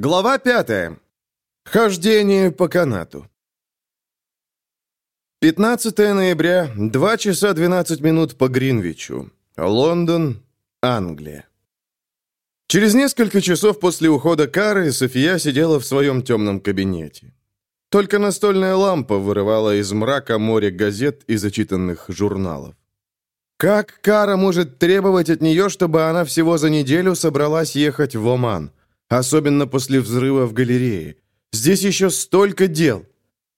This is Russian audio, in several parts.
Глава пятая. Хождение по канату. 15 ноября, 2 часа 12 минут по Гринвичу. Лондон, Англия. Через несколько часов после ухода Кары София сидела в своем темном кабинете. Только настольная лампа вырывала из мрака море газет и зачитанных журналов. Как Кара может требовать от нее, чтобы она всего за неделю собралась ехать в Оман? Особенно после взрыва в галерее. Здесь еще столько дел.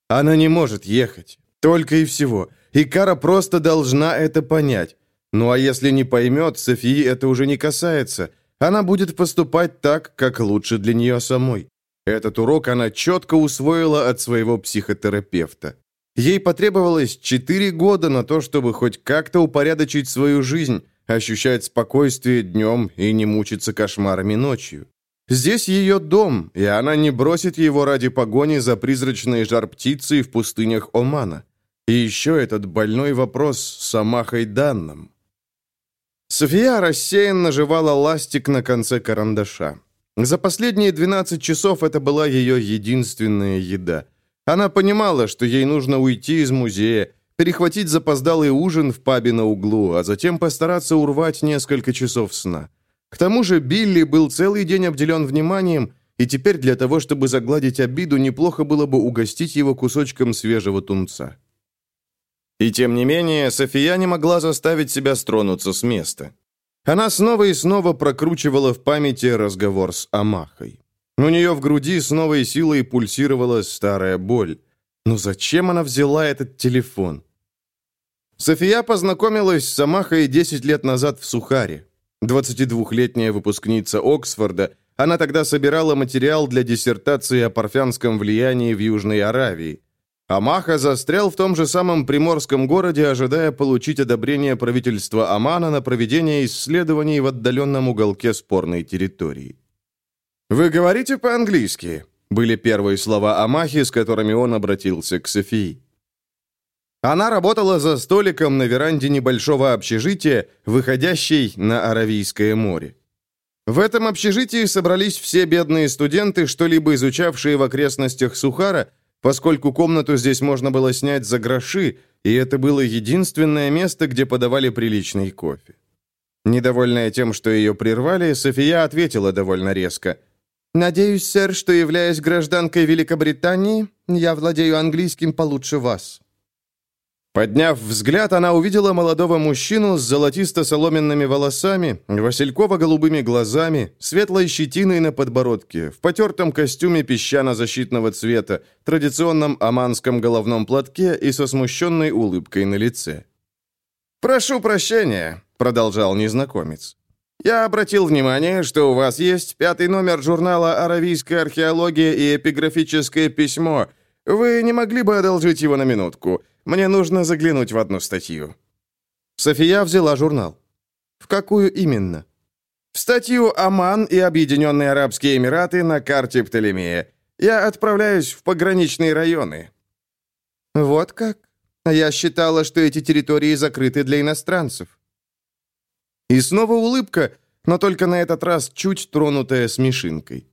Она не может ехать. Только и всего. И Кара просто должна это понять. Ну а если не поймет, Софии это уже не касается. Она будет поступать так, как лучше для нее самой. Этот урок она четко усвоила от своего психотерапевта. Ей потребовалось четыре года на то, чтобы хоть как-то упорядочить свою жизнь, ощущать спокойствие днем и не мучиться кошмарами ночью. Здесь ее дом, и она не бросит его ради погони за призрачной жар-птицей в пустынях Омана. И еще этот больной вопрос с Амахой Данном. София рассеянно жевала ластик на конце карандаша. За последние 12 часов это была ее единственная еда. Она понимала, что ей нужно уйти из музея, перехватить запоздалый ужин в пабе на углу, а затем постараться урвать несколько часов сна. К тому же Билли был целый день обделен вниманием, и теперь для того, чтобы загладить обиду, неплохо было бы угостить его кусочком свежего тунца. И тем не менее, София не могла заставить себя стронуться с места. Она снова и снова прокручивала в памяти разговор с Амахой. У нее в груди с новой силой пульсировала старая боль. Но зачем она взяла этот телефон? София познакомилась с Амахой 10 лет назад в Сухаре. 22-летняя выпускница Оксфорда, она тогда собирала материал для диссертации о парфянском влиянии в Южной Аравии. Амаха застрял в том же самом приморском городе, ожидая получить одобрение правительства Омана на проведение исследований в отдаленном уголке спорной территории. «Вы говорите по-английски?» были первые слова Амахи, с которыми он обратился к Софии. Она работала за столиком на веранде небольшого общежития, выходящей на Аравийское море. В этом общежитии собрались все бедные студенты, что-либо изучавшие в окрестностях Сухара, поскольку комнату здесь можно было снять за гроши, и это было единственное место, где подавали приличный кофе. Недовольная тем, что ее прервали, София ответила довольно резко. «Надеюсь, сэр, что, являясь гражданкой Великобритании, я владею английским получше вас». Подняв взгляд, она увидела молодого мужчину с золотисто-соломенными волосами, васильково-голубыми глазами, светлой щетиной на подбородке, в потертом костюме песчано-защитного цвета, традиционном оманском головном платке и со смущенной улыбкой на лице. «Прошу прощения», — продолжал незнакомец. «Я обратил внимание, что у вас есть пятый номер журнала «Аравийская археология и эпиграфическое письмо», — вы не могли бы одолжить его на минутку? Мне нужно заглянуть в одну статью». София взяла журнал. «В какую именно?» «В статью «Оман и Объединенные Арабские Эмираты на карте Птолемея». Я отправляюсь в пограничные районы». «Вот как? Я считала, что эти территории закрыты для иностранцев». И снова улыбка, но только на этот раз чуть тронутая смешинкой.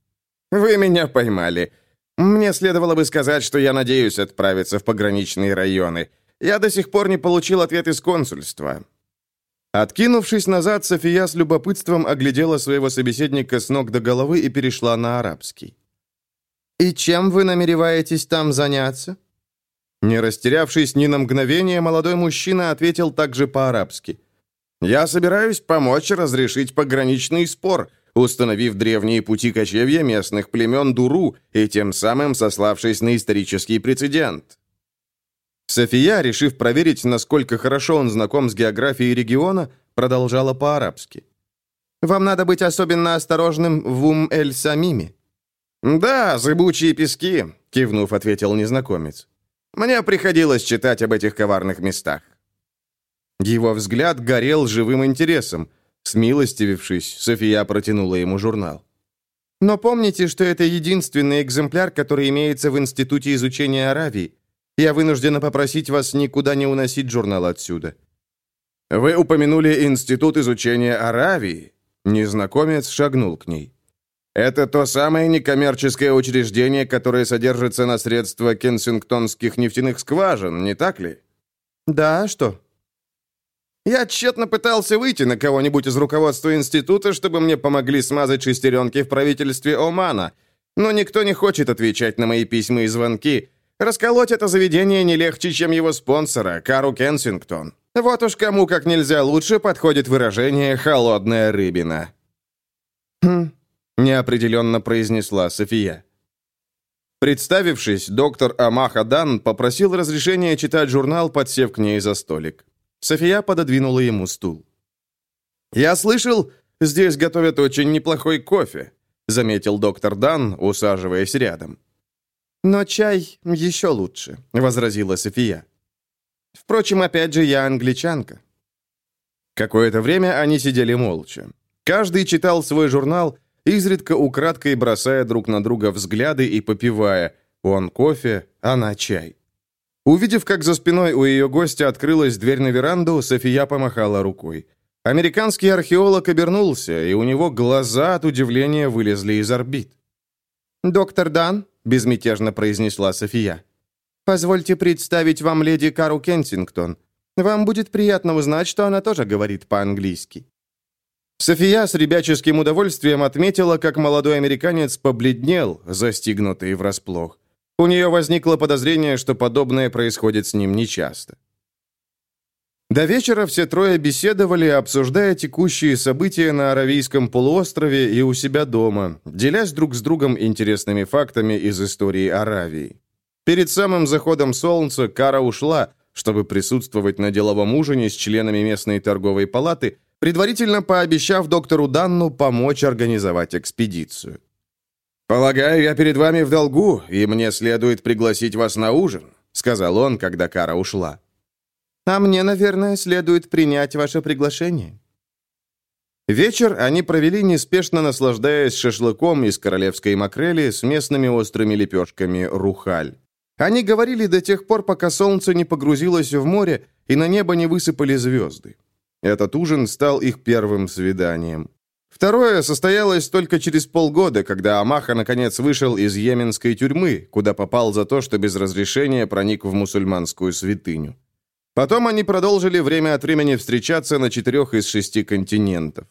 «Вы меня поймали. Мне следовало бы сказать, что я надеюсь отправиться в пограничные районы. Я до сих пор не получил ответ из консульства». Откинувшись назад, София с любопытством оглядела своего собеседника с ног до головы и перешла на арабский. «И чем вы намереваетесь там заняться?» Не растерявшись ни на мгновение, молодой мужчина ответил также по-арабски. «Я собираюсь помочь разрешить пограничный спор, установив древние пути кочевья местных племен Дуру и тем самым сославшись на исторический прецедент. София, решив проверить, насколько хорошо он знаком с географией региона, продолжала по-арабски. «Вам надо быть особенно осторожным в Ум-эль-Самиме». «Да, зыбучие пески», — кивнув, ответил незнакомец. «Мне приходилось читать об этих коварных местах». Его взгляд горел живым интересом. Смилостивившись, София протянула ему журнал. «Но помните, что это единственный экземпляр, который имеется в Институте изучения Аравии. Я вынуждена попросить вас никуда не уносить журнал отсюда». «Вы упомянули Институт изучения Аравии?» Незнакомец шагнул к ней. Это то самое некоммерческое учреждение, которое содержится на средства кенсингтонских нефтяных скважин, не так ли? Да, что? Я тщетно пытался выйти на кого-нибудь из руководства института, чтобы мне помогли смазать шестеренки в правительстве Омана, но никто не хочет отвечать на мои письма и звонки. Расколоть это заведение не легче, чем его спонсора, Кару Кенсингтон. Вот уж кому как нельзя лучше подходит выражение «холодная рыбина». «Хм», — неопределенно произнесла София. Представившись, доктор Амаха Дан попросил разрешения читать журнал, подсев к ней за столик. София пододвинула ему стул. «Я слышал, здесь готовят очень неплохой кофе», заметил доктор Дан, усаживаясь рядом. «Но чай еще лучше», — возразила София. «Впрочем, опять же, я англичанка». Какое-то время они сидели молча. Каждый читал свой журнал, изредка украдкой бросая друг на друга взгляды и попивая. Он кофе, она чай. Увидев, как за спиной у ее гостя открылась дверь на веранду, София помахала рукой. Американский археолог обернулся, и у него глаза от удивления вылезли из орбит. «Доктор Дан», — безмятежно произнесла София, — «позвольте представить вам леди Кару Кенсингтон. Вам будет приятно узнать, что она тоже говорит по-английски». София с ребяческим удовольствием отметила, как молодой американец побледнел, застигнутый врасплох. У нее возникло подозрение, что подобное происходит с ним нечасто. До вечера все трое беседовали, обсуждая текущие события на Аравийском полуострове и у себя дома, делясь друг с другом интересными фактами из истории Аравии. Перед самым заходом солнца Кара ушла, чтобы присутствовать на деловом ужине с членами местной торговой палаты, предварительно пообещав доктору Данну помочь организовать экспедицию. «Полагаю, я перед вами в долгу, и мне следует пригласить вас на ужин», сказал он, когда Кара ушла. «А мне, наверное, следует принять ваше приглашение». Вечер они провели неспешно наслаждаясь шашлыком из королевской макрели с местными острыми лепешками рухаль. Они говорили до тех пор, пока солнце не погрузилось в море и на небо не высыпали звезды. Этот ужин стал их первым свиданием. Второе состоялось только через полгода, когда Амаха наконец вышел из йеменской тюрьмы, куда попал за то, что без разрешения проник в мусульманскую святыню. Потом они продолжили время от времени встречаться на четырех из шести континентов.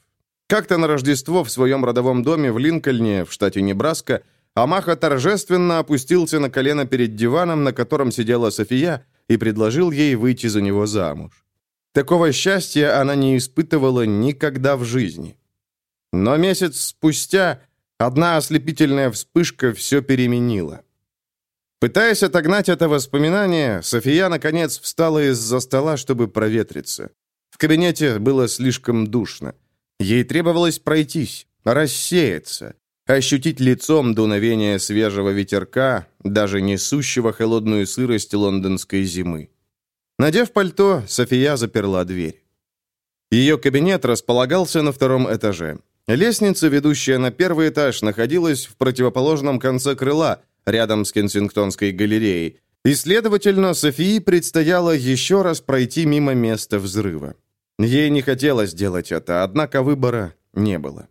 Как-то на Рождество в своем родовом доме в Линкольне, в штате Небраска, Амаха торжественно опустился на колено перед диваном, на котором сидела София, и предложил ей выйти за него замуж. Такого счастья она не испытывала никогда в жизни. Но месяц спустя одна ослепительная вспышка все переменила. Пытаясь отогнать это воспоминание, София, наконец, встала из-за стола, чтобы проветриться. В кабинете было слишком душно. Ей требовалось пройтись, рассеяться, ощутить лицом дуновение свежего ветерка, даже несущего холодную сырость лондонской зимы. Надев пальто, София заперла дверь. Ее кабинет располагался на втором этаже. Лестница, ведущая на первый этаж, находилась в противоположном конце крыла, рядом с Кенсингтонской галереей, и, следовательно, Софии предстояло еще раз пройти мимо места взрыва. Ей не хотелось делать это, однако выбора не было.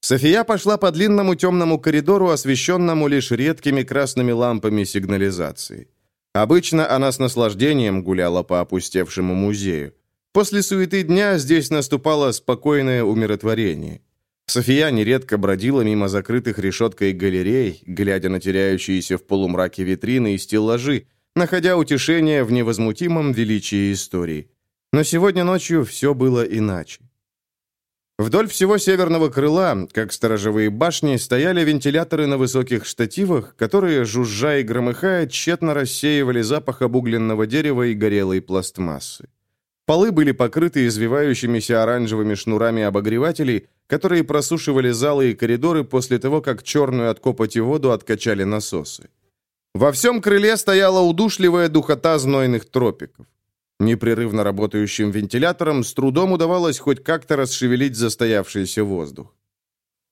София пошла по длинному темному коридору, освещенному лишь редкими красными лампами сигнализации. Обычно она с наслаждением гуляла по опустевшему музею. После суеты дня здесь наступало спокойное умиротворение. София нередко бродила мимо закрытых решеткой галерей, глядя на теряющиеся в полумраке витрины и стеллажи, находя утешение в невозмутимом величии истории. Но сегодня ночью все было иначе. Вдоль всего северного крыла, как сторожевые башни, стояли вентиляторы на высоких штативах, которые, жужжа и громыхая, тщетно рассеивали запах обугленного дерева и горелой пластмассы. Полы были покрыты извивающимися оранжевыми шнурами обогревателей, которые просушивали залы и коридоры после того, как черную от копоти воду откачали насосы. Во всем крыле стояла удушливая духота знойных тропиков. Непрерывно работающим вентилятором с трудом удавалось хоть как-то расшевелить застоявшийся воздух.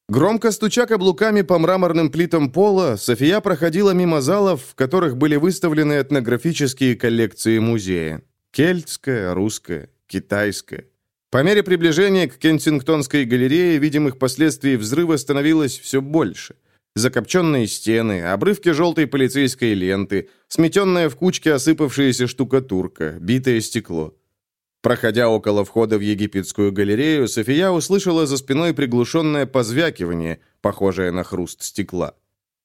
Громко стуча каблуками по мраморным плитам пола, София проходила мимо залов, в которых были выставлены этнографические коллекции музея. Кельтская, русская, китайская. По мере приближения к Кенсингтонской галерее видимых последствий взрыва становилось все больше. Закопченные стены, обрывки желтой полицейской ленты, сметенная в кучке осыпавшаяся штукатурка, битое стекло. Проходя около входа в египетскую галерею, София услышала за спиной приглушенное позвякивание, похожее на хруст стекла.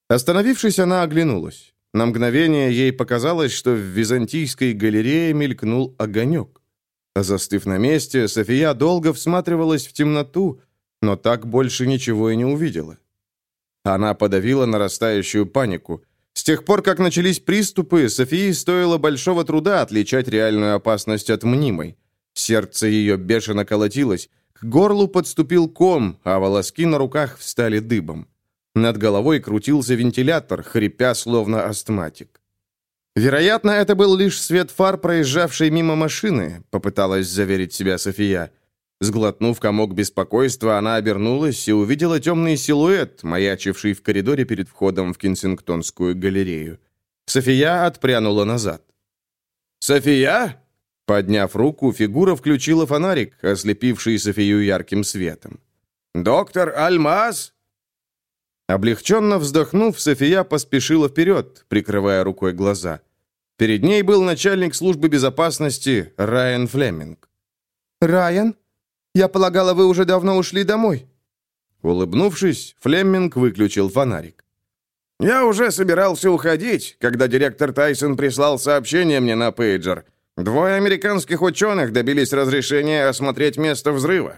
Остановившись, она оглянулась. На мгновение ей показалось, что в византийской галерее мелькнул огонек. Застыв на месте, София долго всматривалась в темноту, но так больше ничего и не увидела. Она подавила нарастающую панику. С тех пор, как начались приступы, Софии стоило большого труда отличать реальную опасность от мнимой. Сердце ее бешено колотилось, к горлу подступил ком, а волоски на руках встали дыбом. Над головой крутился вентилятор, хрипя, словно астматик. Вероятно, это был лишь свет фар, проезжавшей мимо машины, попыталась заверить себя София. Сглотнув комок беспокойства, она обернулась и увидела темный силуэт, маячивший в коридоре перед входом в Кенсингтонскую галерею. София отпрянула назад. «София?» Подняв руку, фигура включила фонарик, ослепивший Софию ярким светом. «Доктор Альмаз?» Облегченно вздохнув, София поспешила вперед, прикрывая рукой глаза. Перед ней был начальник службы безопасности Райан Флеминг. «Райан? Я полагала, вы уже давно ушли домой». Улыбнувшись, Флеминг выключил фонарик. «Я уже собирался уходить, когда директор Тайсон прислал сообщение мне на пейджер. Двое американских ученых добились разрешения осмотреть место взрыва».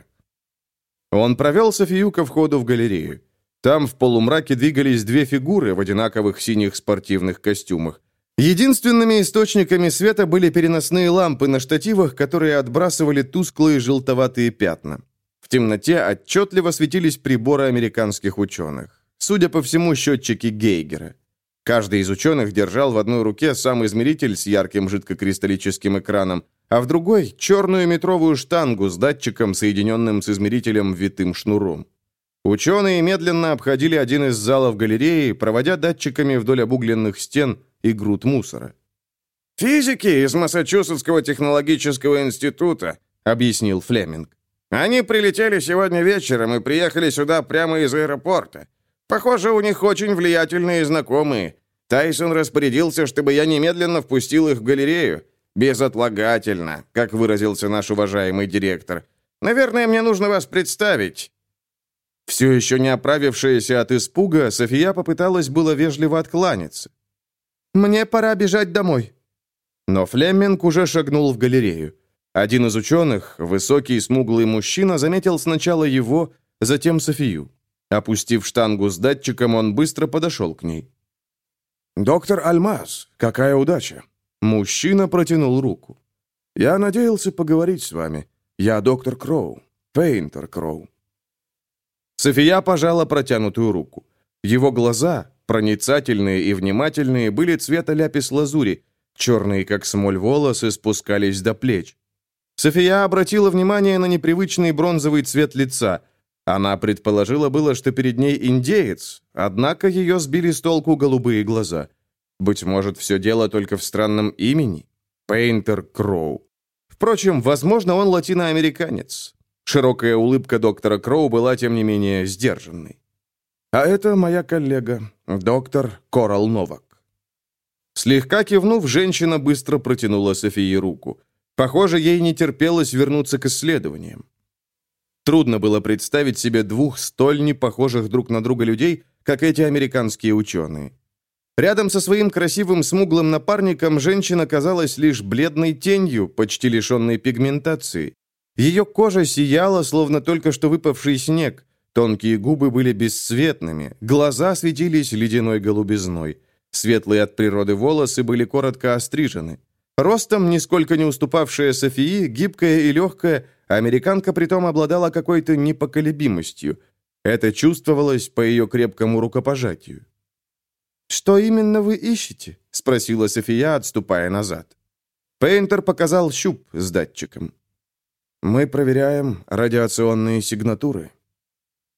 Он провел Софию ко входу в галерею. Там в полумраке двигались две фигуры в одинаковых синих спортивных костюмах. Единственными источниками света были переносные лампы на штативах, которые отбрасывали тусклые желтоватые пятна. В темноте отчетливо светились приборы американских ученых. Судя по всему, счетчики Гейгера. Каждый из ученых держал в одной руке сам измеритель с ярким жидкокристаллическим экраном, а в другой – черную метровую штангу с датчиком, соединенным с измерителем витым шнуром. Ученые медленно обходили один из залов галереи, проводя датчиками вдоль обугленных стен и груд мусора. «Физики из Массачусетского технологического института», — объяснил Флеминг. «Они прилетели сегодня вечером и приехали сюда прямо из аэропорта. Похоже, у них очень влиятельные знакомые. Тайсон распорядился, чтобы я немедленно впустил их в галерею. Безотлагательно, как выразился наш уважаемый директор. Наверное, мне нужно вас представить. Все еще не оправившаяся от испуга, София попыталась было вежливо откланяться. «Мне пора бежать домой». Но Флеминг уже шагнул в галерею. Один из ученых, высокий смуглый мужчина, заметил сначала его, затем Софию. Опустив штангу с датчиком, он быстро подошел к ней. «Доктор Альмаз, какая удача!» Мужчина протянул руку. «Я надеялся поговорить с вами. Я доктор Кроу, Пейнтер Кроу. София пожала протянутую руку. Его глаза, проницательные и внимательные, были цвета ляпис-лазури, черные, как смоль волосы, спускались до плеч. София обратила внимание на непривычный бронзовый цвет лица. Она предположила было, что перед ней индеец, однако ее сбили с толку голубые глаза. Быть может, все дело только в странном имени? Пейнтер Кроу. Впрочем, возможно, он латиноамериканец. Широкая улыбка доктора Кроу была, тем не менее, сдержанной. «А это моя коллега, доктор Корал Новак». Слегка кивнув, женщина быстро протянула Софии руку. Похоже, ей не терпелось вернуться к исследованиям. Трудно было представить себе двух столь непохожих друг на друга людей, как эти американские ученые. Рядом со своим красивым смуглым напарником женщина казалась лишь бледной тенью, почти лишенной пигментации. Ее кожа сияла, словно только что выпавший снег. Тонкие губы были бесцветными, глаза светились ледяной голубизной. Светлые от природы волосы были коротко острижены. Ростом, нисколько не уступавшая Софии, гибкая и легкая, американка притом обладала какой-то непоколебимостью. Это чувствовалось по ее крепкому рукопожатию. «Что именно вы ищете?» — спросила София, отступая назад. Пейнтер показал щуп с датчиком. Мы проверяем радиационные сигнатуры».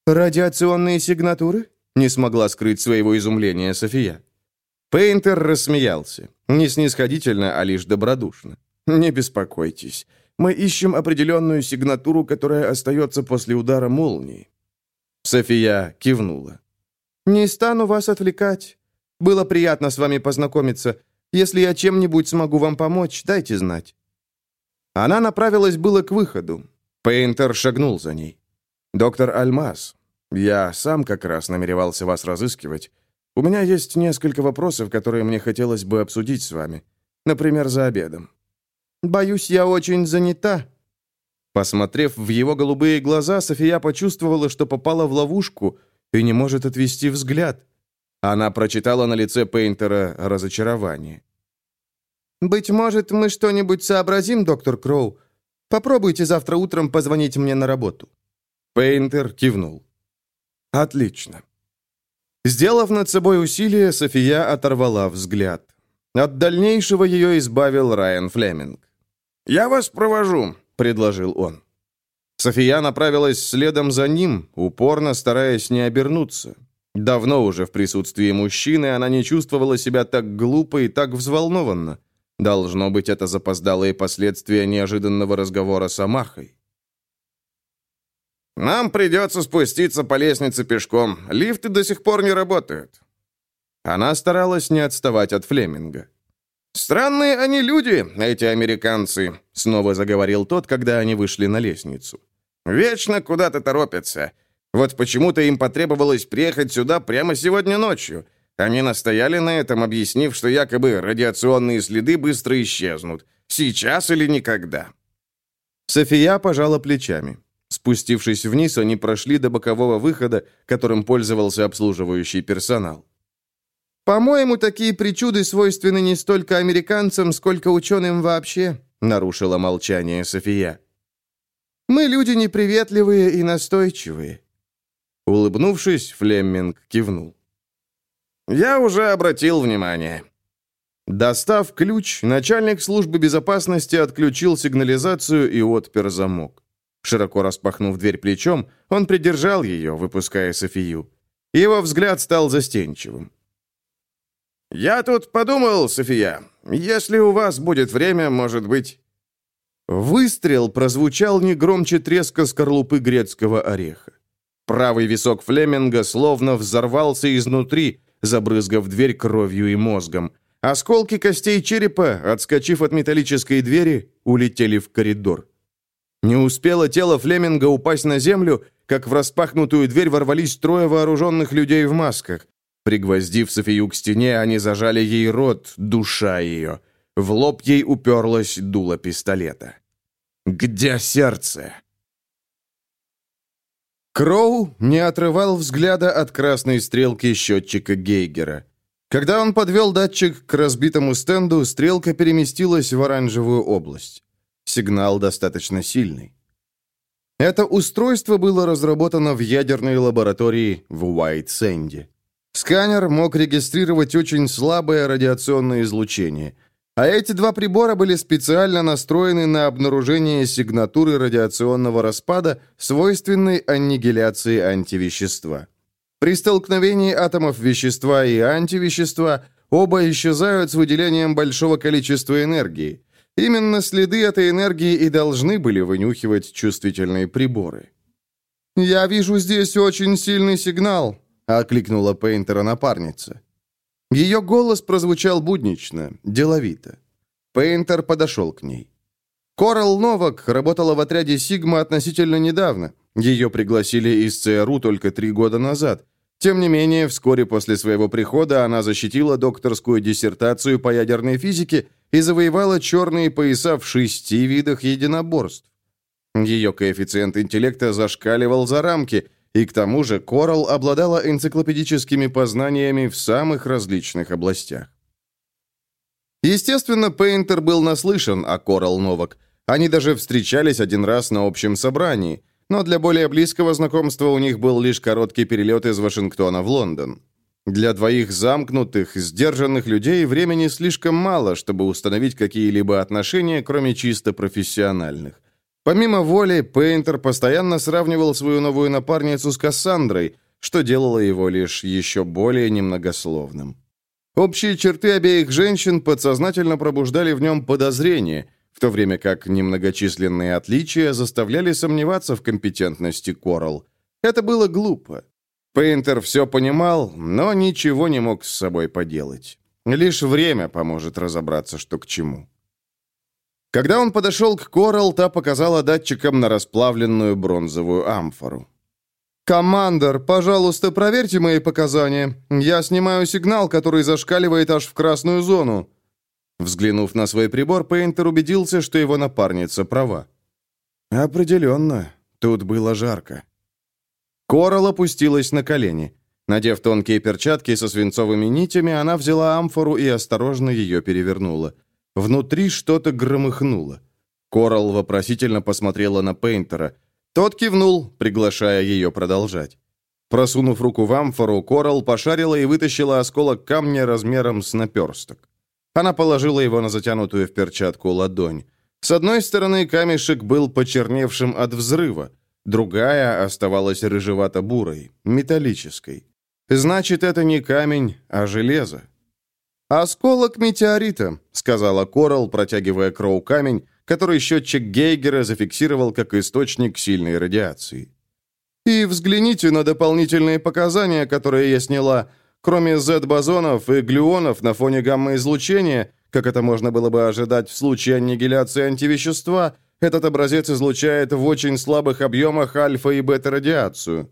«Радиационные сигнатуры?» Не смогла скрыть своего изумления София. Пейнтер рассмеялся. Не снисходительно, а лишь добродушно. «Не беспокойтесь. Мы ищем определенную сигнатуру, которая остается после удара молнии». София кивнула. «Не стану вас отвлекать. Было приятно с вами познакомиться. Если я чем-нибудь смогу вам помочь, дайте знать». Она направилась было к выходу. Пейнтер шагнул за ней. «Доктор Альмаз, я сам как раз намеревался вас разыскивать. У меня есть несколько вопросов, которые мне хотелось бы обсудить с вами. Например, за обедом». «Боюсь, я очень занята». Посмотрев в его голубые глаза, София почувствовала, что попала в ловушку и не может отвести взгляд. Она прочитала на лице Пейнтера разочарование. «Быть может, мы что-нибудь сообразим, доктор Кроу? Попробуйте завтра утром позвонить мне на работу». Пейнтер кивнул. «Отлично». Сделав над собой усилие, София оторвала взгляд. От дальнейшего ее избавил Райан Флеминг. «Я вас провожу», — предложил он. София направилась следом за ним, упорно стараясь не обернуться. Давно уже в присутствии мужчины она не чувствовала себя так глупо и так взволнованно. Должно быть, это запоздалые последствия неожиданного разговора с Амахой. «Нам придется спуститься по лестнице пешком. Лифты до сих пор не работают». Она старалась не отставать от Флеминга. «Странные они люди, эти американцы», — снова заговорил тот, когда они вышли на лестницу. «Вечно куда-то торопятся. Вот почему-то им потребовалось приехать сюда прямо сегодня ночью. Они настояли на этом, объяснив, что якобы радиационные следы быстро исчезнут. Сейчас или никогда. София пожала плечами. Спустившись вниз, они прошли до бокового выхода, которым пользовался обслуживающий персонал. «По-моему, такие причуды свойственны не столько американцам, сколько ученым вообще», — нарушила молчание София. «Мы люди неприветливые и настойчивые». Улыбнувшись, Флемминг кивнул. «Я уже обратил внимание». Достав ключ, начальник службы безопасности отключил сигнализацию и отпер замок. Широко распахнув дверь плечом, он придержал ее, выпуская Софию. Его взгляд стал застенчивым. «Я тут подумал, София, если у вас будет время, может быть...» Выстрел прозвучал не громче треска скорлупы грецкого ореха. Правый висок Флеминга словно взорвался изнутри, забрызгав дверь кровью и мозгом. Осколки костей черепа, отскочив от металлической двери, улетели в коридор. Не успело тело Флеминга упасть на землю, как в распахнутую дверь ворвались трое вооруженных людей в масках. Пригвоздив Софию к стене, они зажали ей рот, душа ее. В лоб ей уперлось дуло пистолета. «Где сердце?» Кроу не отрывал взгляда от красной стрелки счетчика Гейгера. Когда он подвел датчик к разбитому стенду, стрелка переместилась в оранжевую область. Сигнал достаточно сильный. Это устройство было разработано в ядерной лаборатории в Уайт-Сэнде. Сканер мог регистрировать очень слабое радиационное излучение, а эти два прибора были специально настроены на обнаружение сигнатуры радиационного распада, свойственной аннигиляции антивещества. При столкновении атомов вещества и антивещества оба исчезают с выделением большого количества энергии. Именно следы этой энергии и должны были вынюхивать чувствительные приборы. «Я вижу здесь очень сильный сигнал», — окликнула Пейнтера напарница. Ее голос прозвучал буднично, деловито. Пейнтер подошел к ней. Коралл Новак работала в отряде «Сигма» относительно недавно. Ее пригласили из ЦРУ только три года назад. Тем не менее, вскоре после своего прихода она защитила докторскую диссертацию по ядерной физике и завоевала черные пояса в шести видах единоборств. Ее коэффициент интеллекта зашкаливал за рамки, и к тому же Коралл обладала энциклопедическими познаниями в самых различных областях. Естественно, Пейнтер был наслышан о Коралл Новак. Они даже встречались один раз на общем собрании, но для более близкого знакомства у них был лишь короткий перелет из Вашингтона в Лондон. Для двоих замкнутых, сдержанных людей времени слишком мало, чтобы установить какие-либо отношения, кроме чисто профессиональных. Помимо воли, Пейнтер постоянно сравнивал свою новую напарницу с Кассандрой, что делало его лишь еще более немногословным. Общие черты обеих женщин подсознательно пробуждали в нем подозрение, в то время как немногочисленные отличия заставляли сомневаться в компетентности Коралл. Это было глупо. Пейнтер все понимал, но ничего не мог с собой поделать. Лишь время поможет разобраться, что к чему. Когда он подошел к Коралл, та показала датчикам на расплавленную бронзовую амфору. «Командор, пожалуйста, проверьте мои показания. Я снимаю сигнал, который зашкаливает аж в красную зону». Взглянув на свой прибор, Пейнтер убедился, что его напарница права. «Определенно, тут было жарко». Коралл опустилась на колени. Надев тонкие перчатки со свинцовыми нитями, она взяла амфору и осторожно ее перевернула. Внутри что-то громыхнуло. Коралл вопросительно посмотрела на Пейнтера. Тот кивнул, приглашая ее продолжать. Просунув руку в амфору, Коралл пошарила и вытащила осколок камня размером с наперсток. Она положила его на затянутую в перчатку ладонь. С одной стороны, камешек был почерневшим от взрыва, другая оставалась рыжевато-бурой, металлической. Значит, это не камень, а железо. «Осколок метеорита», — сказала Коралл, протягивая Кроу камень, который счетчик Гейгера зафиксировал как источник сильной радиации. «И взгляните на дополнительные показания, которые я сняла. Кроме Z-бозонов и глюонов на фоне гамма-излучения, как это можно было бы ожидать в случае аннигиляции антивещества, этот образец излучает в очень слабых объемах альфа и бета-радиацию».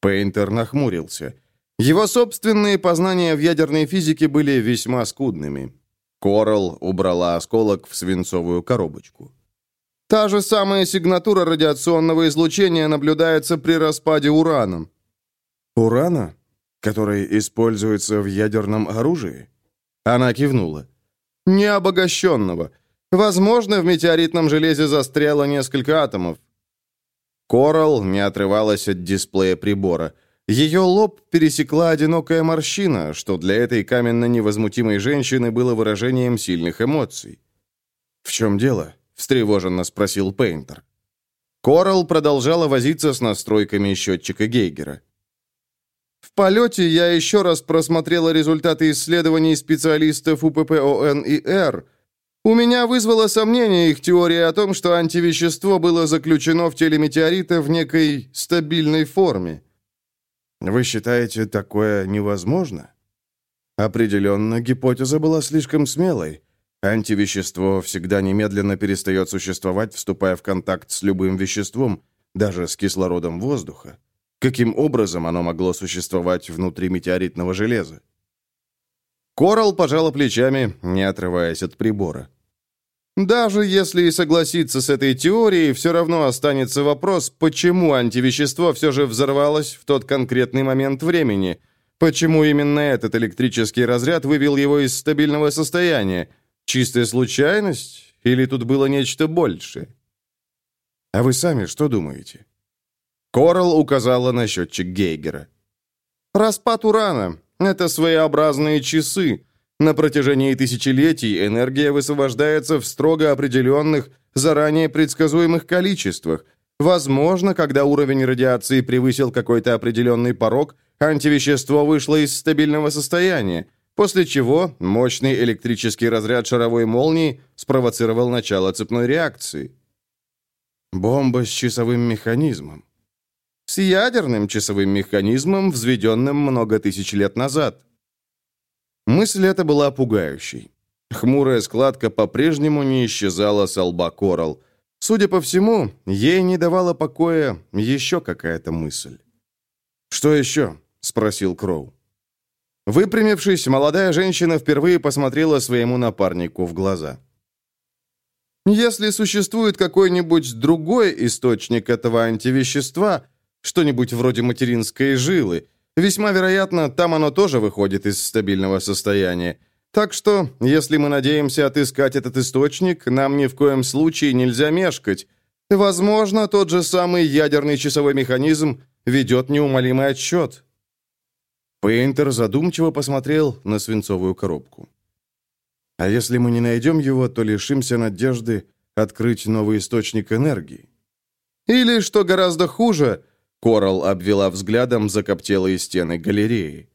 Пейнтер нахмурился. Его собственные познания в ядерной физике были весьма скудными. Коралл убрала осколок в свинцовую коробочку. Та же самая сигнатура радиационного излучения наблюдается при распаде урана. Урана, который используется в ядерном оружии? Она кивнула. Необогащенного. Возможно, в метеоритном железе застряло несколько атомов. Коралл не отрывалась от дисплея прибора – ее лоб пересекла одинокая морщина, что для этой каменно-невозмутимой женщины было выражением сильных эмоций. «В чем дело?» — встревоженно спросил Пейнтер. Коралл продолжала возиться с настройками счетчика Гейгера. В полете я еще раз просмотрела результаты исследований специалистов УППОН и Р. У меня вызвало сомнение их теория о том, что антивещество было заключено в теле метеорита в некой стабильной форме. Вы считаете, такое невозможно? Определенно, гипотеза была слишком смелой. Антивещество всегда немедленно перестает существовать, вступая в контакт с любым веществом, даже с кислородом воздуха. Каким образом оно могло существовать внутри метеоритного железа? Коралл пожала плечами, не отрываясь от прибора. Даже если и согласиться с этой теорией, все равно останется вопрос, почему антивещество все же взорвалось в тот конкретный момент времени. Почему именно этот электрический разряд вывел его из стабильного состояния? Чистая случайность? Или тут было нечто большее? А вы сами что думаете? Коралл указала на счетчик Гейгера. Распад урана — это своеобразные часы, на протяжении тысячелетий энергия высвобождается в строго определенных, заранее предсказуемых количествах. Возможно, когда уровень радиации превысил какой-то определенный порог, антивещество вышло из стабильного состояния, после чего мощный электрический разряд шаровой молнии спровоцировал начало цепной реакции. Бомба с часовым механизмом. С ядерным часовым механизмом, взведенным много тысяч лет назад. Мысль эта была пугающей. Хмурая складка по-прежнему не исчезала с лба Корал. Судя по всему, ей не давала покоя еще какая-то мысль. «Что еще?» — спросил Кроу. Выпрямившись, молодая женщина впервые посмотрела своему напарнику в глаза. «Если существует какой-нибудь другой источник этого антивещества, что-нибудь вроде материнской жилы, Весьма вероятно, там оно тоже выходит из стабильного состояния. Так что, если мы надеемся отыскать этот источник, нам ни в коем случае нельзя мешкать. Возможно, тот же самый ядерный часовой механизм ведет неумолимый отсчет. Пейнтер задумчиво посмотрел на свинцовую коробку. А если мы не найдем его, то лишимся надежды открыть новый источник энергии. Или, что гораздо хуже, Корал обвела взглядом закоптелые стены галереи.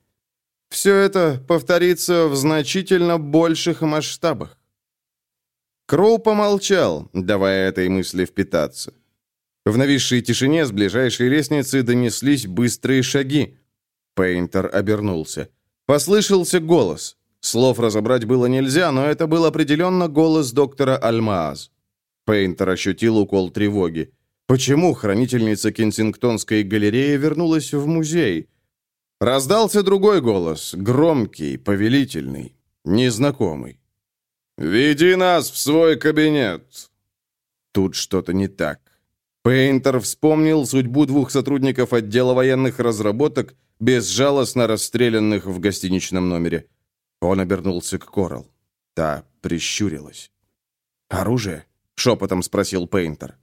«Все это повторится в значительно больших масштабах». Кроу помолчал, давая этой мысли впитаться. В нависшей тишине с ближайшей лестницы донеслись быстрые шаги. Пейнтер обернулся. Послышался голос. Слов разобрать было нельзя, но это был определенно голос доктора Альмааз. Пейнтер ощутил укол тревоги. Почему хранительница Кенсингтонской галереи вернулась в музей? Раздался другой голос, громкий, повелительный, незнакомый. «Веди нас в свой кабинет!» Тут что-то не так. Пейнтер вспомнил судьбу двух сотрудников отдела военных разработок, безжалостно расстрелянных в гостиничном номере. Он обернулся к Корал. Та прищурилась. «Оружие?» — шепотом спросил Пейнтер.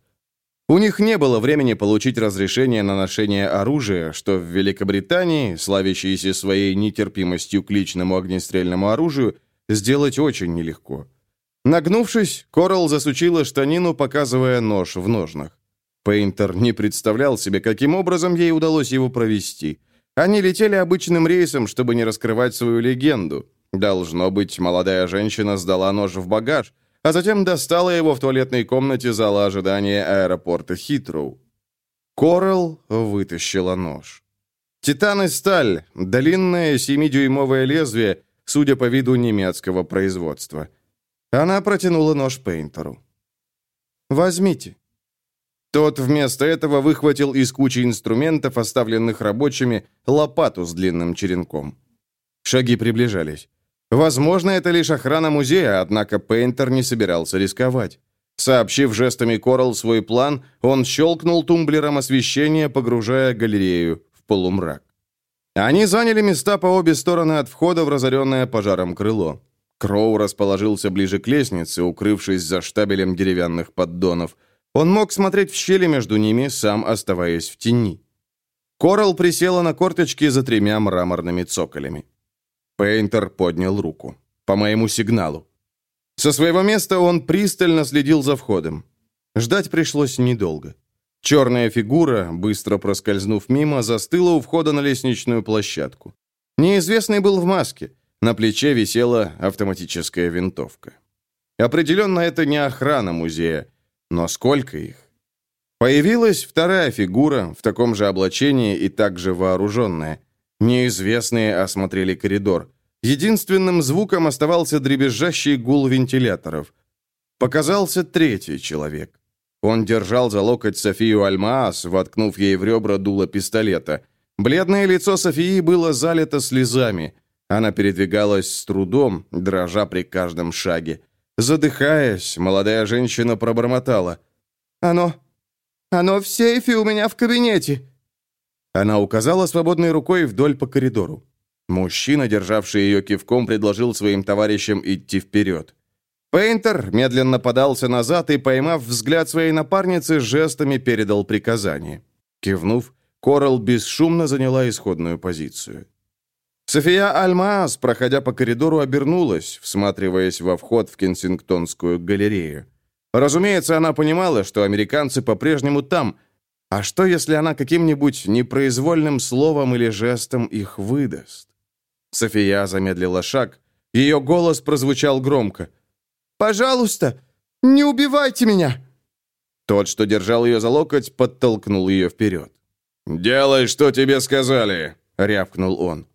У них не было времени получить разрешение на ношение оружия, что в Великобритании, славящейся своей нетерпимостью к личному огнестрельному оружию, сделать очень нелегко. Нагнувшись, Корал засучила штанину, показывая нож в ножнах. Пейнтер не представлял себе, каким образом ей удалось его провести. Они летели обычным рейсом, чтобы не раскрывать свою легенду. Должно быть, молодая женщина сдала нож в багаж, а затем достала его в туалетной комнате зала ожидания аэропорта Хитроу. Коралл вытащила нож. Титан и сталь, длинное 7-дюймовое лезвие, судя по виду немецкого производства. Она протянула нож Пейнтеру. «Возьмите». Тот вместо этого выхватил из кучи инструментов, оставленных рабочими, лопату с длинным черенком. Шаги приближались. Возможно, это лишь охрана музея, однако Пейнтер не собирался рисковать. Сообщив жестами Коралл свой план, он щелкнул тумблером освещения, погружая галерею в полумрак. Они заняли места по обе стороны от входа в разоренное пожаром крыло. Кроу расположился ближе к лестнице, укрывшись за штабелем деревянных поддонов. Он мог смотреть в щели между ними, сам оставаясь в тени. Коралл присела на корточки за тремя мраморными цоколями. Пейнтер поднял руку. По моему сигналу. Со своего места он пристально следил за входом. Ждать пришлось недолго. Черная фигура, быстро проскользнув мимо, застыла у входа на лестничную площадку. Неизвестный был в маске. На плече висела автоматическая винтовка. Определенно, это не охрана музея. Но сколько их? Появилась вторая фигура в таком же облачении и также вооруженная. Неизвестные осмотрели коридор. Единственным звуком оставался дребезжащий гул вентиляторов. Показался третий человек. Он держал за локоть Софию Альмаас, воткнув ей в ребра дуло пистолета. Бледное лицо Софии было залито слезами. Она передвигалась с трудом, дрожа при каждом шаге. Задыхаясь, молодая женщина пробормотала. «Оно... оно в сейфе у меня в кабинете!» Она указала свободной рукой вдоль по коридору. Мужчина, державший ее кивком, предложил своим товарищам идти вперед. Пейнтер медленно подался назад и, поймав взгляд своей напарницы, жестами передал приказание. Кивнув, Корал бесшумно заняла исходную позицию. София Альмаас, проходя по коридору, обернулась, всматриваясь во вход в Кенсингтонскую галерею. Разумеется, она понимала, что американцы по-прежнему там – а что, если она каким-нибудь непроизвольным словом или жестом их выдаст? София замедлила шаг. Ее голос прозвучал громко. «Пожалуйста, не убивайте меня!» Тот, что держал ее за локоть, подтолкнул ее вперед. «Делай, что тебе сказали!» — рявкнул он.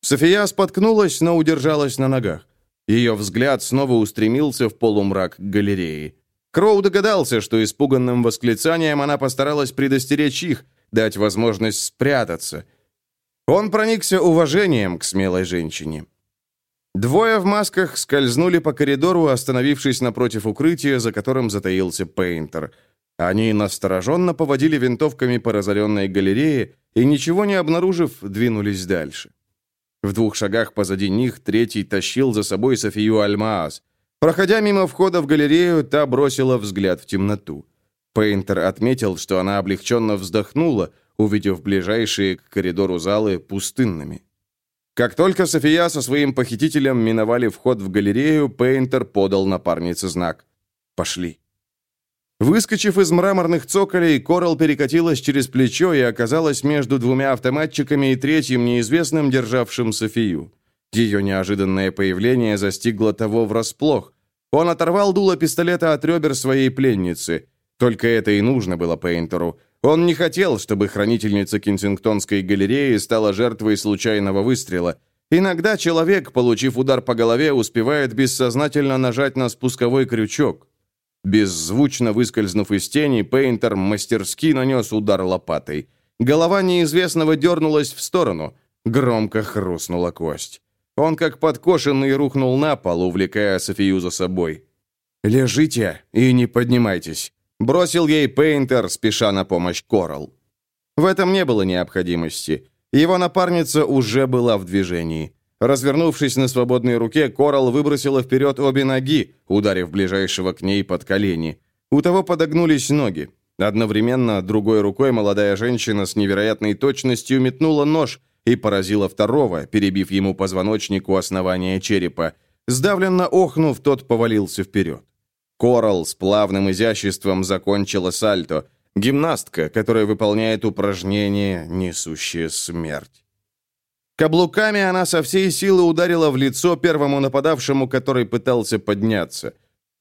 София споткнулась, но удержалась на ногах. Ее взгляд снова устремился в полумрак галереи. Кроу догадался, что испуганным восклицанием она постаралась предостеречь их, дать возможность спрятаться. Он проникся уважением к смелой женщине. Двое в масках скользнули по коридору, остановившись напротив укрытия, за которым затаился Пейнтер. Они настороженно поводили винтовками по разоренной галерее и, ничего не обнаружив, двинулись дальше. В двух шагах позади них третий тащил за собой Софию Альмаас. Проходя мимо входа в галерею, та бросила взгляд в темноту. Пейнтер отметил, что она облегченно вздохнула, увидев ближайшие к коридору залы пустынными. Как только София со своим похитителем миновали вход в галерею, Пейнтер подал напарнице знак. «Пошли». Выскочив из мраморных цоколей, Корал перекатилась через плечо и оказалась между двумя автоматчиками и третьим неизвестным, державшим Софию. Ее неожиданное появление застигло того врасплох. Он оторвал дуло пистолета от ребер своей пленницы. Только это и нужно было Пейнтеру. Он не хотел, чтобы хранительница Кенсингтонской галереи стала жертвой случайного выстрела. Иногда человек, получив удар по голове, успевает бессознательно нажать на спусковой крючок. Беззвучно выскользнув из тени, Пейнтер мастерски нанес удар лопатой. Голова неизвестного дернулась в сторону. Громко хрустнула кость. Он, как подкошенный, рухнул на пол, увлекая Софию за собой. «Лежите и не поднимайтесь», — бросил ей Пейнтер, спеша на помощь Коралл. В этом не было необходимости. Его напарница уже была в движении. Развернувшись на свободной руке, Корал выбросила вперед обе ноги, ударив ближайшего к ней под колени. У того подогнулись ноги. Одновременно другой рукой молодая женщина с невероятной точностью метнула нож и поразила второго, перебив ему позвоночник у основания черепа. Сдавленно охнув, тот повалился вперед. Корал с плавным изяществом закончила сальто. Гимнастка, которая выполняет упражнение, несущее смерть. Каблуками она со всей силы ударила в лицо первому нападавшему, который пытался подняться.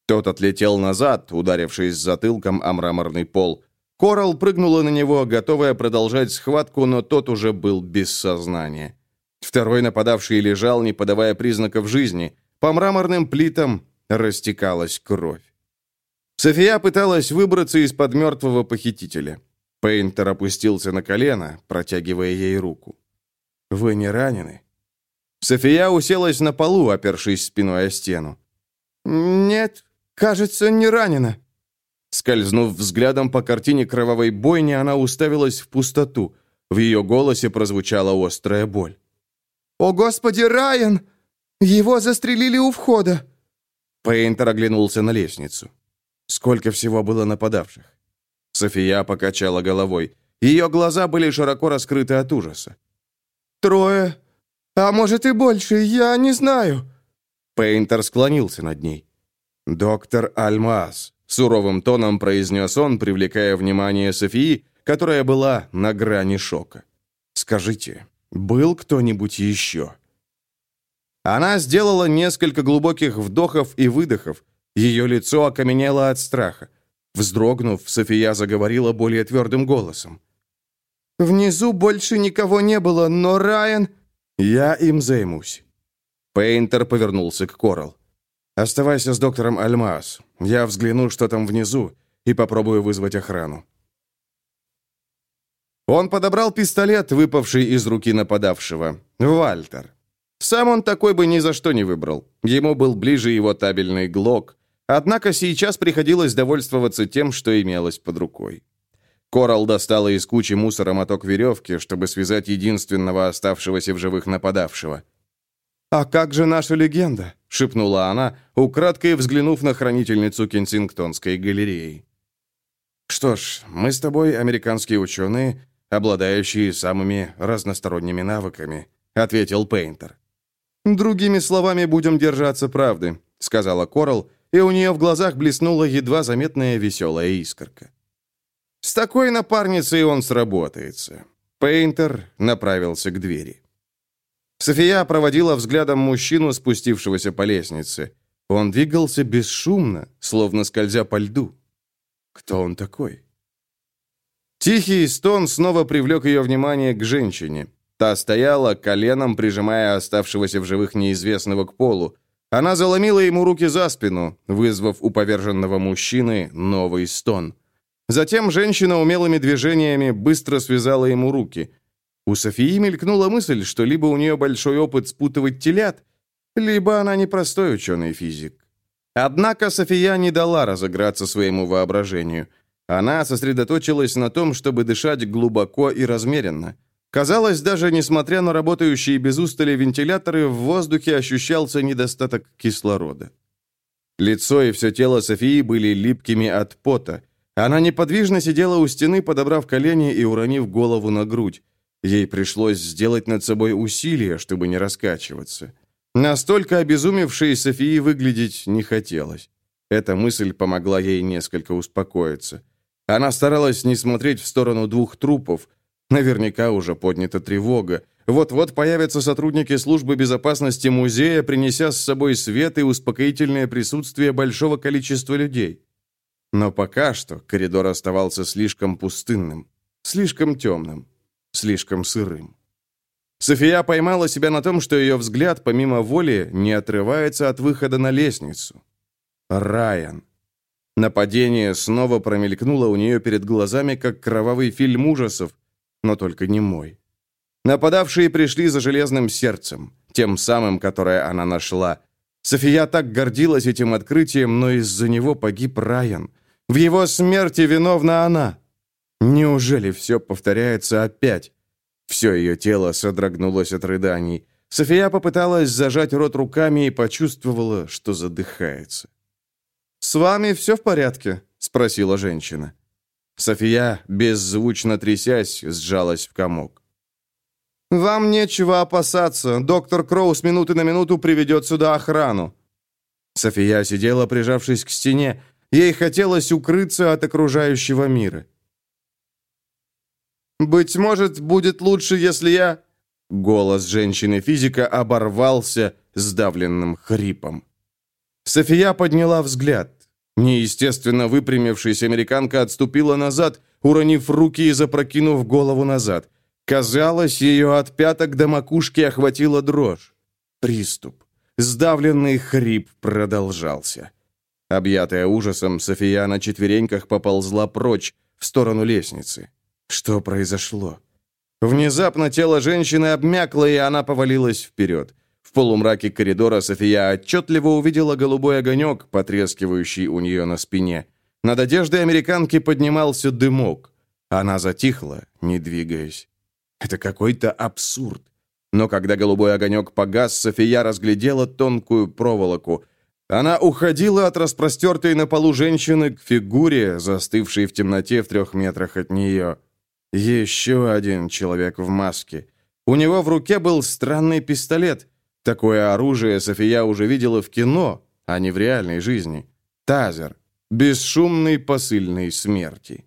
Тот отлетел назад, ударившись затылком о мраморный пол. Корал прыгнула на него, готовая продолжать схватку, но тот уже был без сознания. Второй нападавший лежал, не подавая признаков жизни. По мраморным плитам растекалась кровь. София пыталась выбраться из-под мертвого похитителя. Пейнтер опустился на колено, протягивая ей руку. «Вы не ранены?» София уселась на полу, опершись спиной о стену. «Нет, кажется, не ранена». Скользнув взглядом по картине кровавой бойни, она уставилась в пустоту. В ее голосе прозвучала острая боль. «О, Господи, Райан! Его застрелили у входа!» Пейнтер оглянулся на лестницу. Сколько всего было нападавших? София покачала головой. Ее глаза были широко раскрыты от ужаса. «Трое. А может и больше, я не знаю». Пейнтер склонился над ней. «Доктор Альмаз», — суровым тоном произнес он, привлекая внимание Софии, которая была на грани шока. «Скажите, был кто-нибудь еще?» Она сделала несколько глубоких вдохов и выдохов. Ее лицо окаменело от страха. Вздрогнув, София заговорила более твердым голосом. Внизу больше никого не было, но Райан...» «Я им займусь». Пейнтер повернулся к Корал. «Оставайся с доктором Альмаас. Я взгляну, что там внизу, и попробую вызвать охрану». Он подобрал пистолет, выпавший из руки нападавшего. Вальтер. Сам он такой бы ни за что не выбрал. Ему был ближе его табельный глок. Однако сейчас приходилось довольствоваться тем, что имелось под рукой. Корал достала из кучи мусора моток веревки, чтобы связать единственного оставшегося в живых нападавшего. «А как же наша легенда?» — шепнула она, украдкой взглянув на хранительницу Кенсингтонской галереи. «Что ж, мы с тобой американские ученые, обладающие самыми разносторонними навыками», — ответил Пейнтер. «Другими словами, будем держаться правды», — сказала Корал, и у нее в глазах блеснула едва заметная веселая искорка. С такой напарницей он сработается. Пейнтер направился к двери. София проводила взглядом мужчину, спустившегося по лестнице. Он двигался бесшумно, словно скользя по льду. Кто он такой? Тихий стон снова привлек ее внимание к женщине. Та стояла, коленом прижимая оставшегося в живых неизвестного к полу. Она заломила ему руки за спину, вызвав у поверженного мужчины новый стон – Затем женщина умелыми движениями быстро связала ему руки. У Софии мелькнула мысль, что либо у нее большой опыт спутывать телят, либо она непростой ученый-физик. Однако София не дала разыграться своему воображению. Она сосредоточилась на том, чтобы дышать глубоко и размеренно. Казалось, даже несмотря на работающие без устали вентиляторы, в воздухе ощущался недостаток кислорода. Лицо и все тело Софии были липкими от пота. Она неподвижно сидела у стены, подобрав колени и уронив голову на грудь. Ей пришлось сделать над собой усилие, чтобы не раскачиваться. Настолько обезумевшей Софии выглядеть не хотелось. Эта мысль помогла ей несколько успокоиться. Она старалась не смотреть в сторону двух трупов. Наверняка уже поднята тревога. Вот-вот появятся сотрудники службы безопасности музея, принеся с собой свет и успокоительное присутствие большого количества людей. Но пока что коридор оставался слишком пустынным, слишком темным, слишком сырым. София поймала себя на том, что ее взгляд, помимо воли, не отрывается от выхода на лестницу. Райан. Нападение снова промелькнуло у нее перед глазами, как кровавый фильм ужасов, но только не мой. Нападавшие пришли за железным сердцем, тем самым, которое она нашла. София так гордилась этим открытием, но из-за него погиб Райан. В его смерти виновна она. Неужели все повторяется опять? Все ее тело содрогнулось от рыданий. София попыталась зажать рот руками и почувствовала, что задыхается. «С вами все в порядке?» — спросила женщина. София, беззвучно трясясь, сжалась в комок. «Вам нечего опасаться. Доктор Кроу с минуты на минуту приведет сюда охрану». София сидела, прижавшись к стене. Ей хотелось укрыться от окружающего мира. «Быть может, будет лучше, если я...» Голос женщины-физика оборвался сдавленным хрипом. София подняла взгляд. Неестественно выпрямившись, американка отступила назад, уронив руки и запрокинув голову назад. Казалось, ее от пяток до макушки охватила дрожь. Приступ. Сдавленный хрип продолжался. Объятая ужасом, София на четвереньках поползла прочь, в сторону лестницы. Что произошло? Внезапно тело женщины обмякло, и она повалилась вперед. В полумраке коридора София отчетливо увидела голубой огонек, потрескивающий у нее на спине. Над одеждой американки поднимался дымок. Она затихла, не двигаясь. Это какой-то абсурд. Но когда голубой огонек погас, София разглядела тонкую проволоку. Она уходила от распростертой на полу женщины к фигуре, застывшей в темноте в трех метрах от нее. Еще один человек в маске. У него в руке был странный пистолет. Такое оружие София уже видела в кино, а не в реальной жизни. Тазер. Бесшумный посыльный смерти.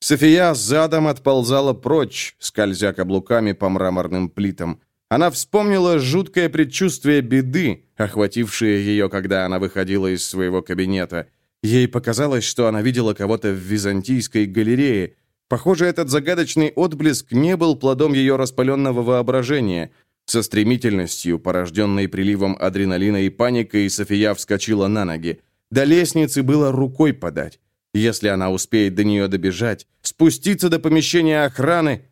София задом отползала прочь, скользя каблуками по мраморным плитам. Она вспомнила жуткое предчувствие беды, охватившее ее, когда она выходила из своего кабинета. Ей показалось, что она видела кого-то в византийской галерее, Похоже, этот загадочный отблеск не был плодом ее распаленного воображения. Со стремительностью, порожденной приливом адреналина и паникой, София вскочила на ноги. До лестницы было рукой подать. Если она успеет до нее добежать, спуститься до помещения охраны...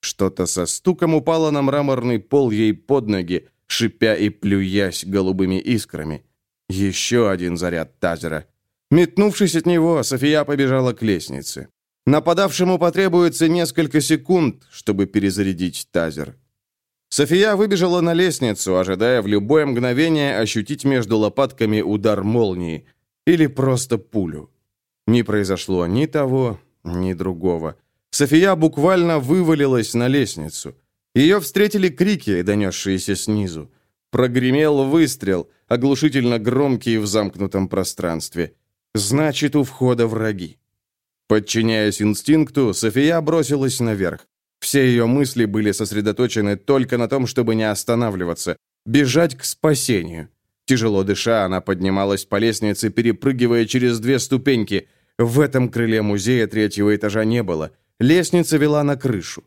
Что-то со стуком упало на мраморный пол ей под ноги, шипя и плюясь голубыми искрами. Еще один заряд тазера. Метнувшись от него, София побежала к лестнице. Нападавшему потребуется несколько секунд, чтобы перезарядить тазер. София выбежала на лестницу, ожидая в любое мгновение ощутить между лопатками удар молнии или просто пулю. Не произошло ни того, ни другого. София буквально вывалилась на лестницу. Ее встретили крики, донесшиеся снизу. Прогремел выстрел, оглушительно громкий в замкнутом пространстве. Значит, у входа враги. Подчиняясь инстинкту, София бросилась наверх. Все ее мысли были сосредоточены только на том, чтобы не останавливаться, бежать к спасению. Тяжело дыша, она поднималась по лестнице, перепрыгивая через две ступеньки. В этом крыле музея третьего этажа не было. Лестница вела на крышу.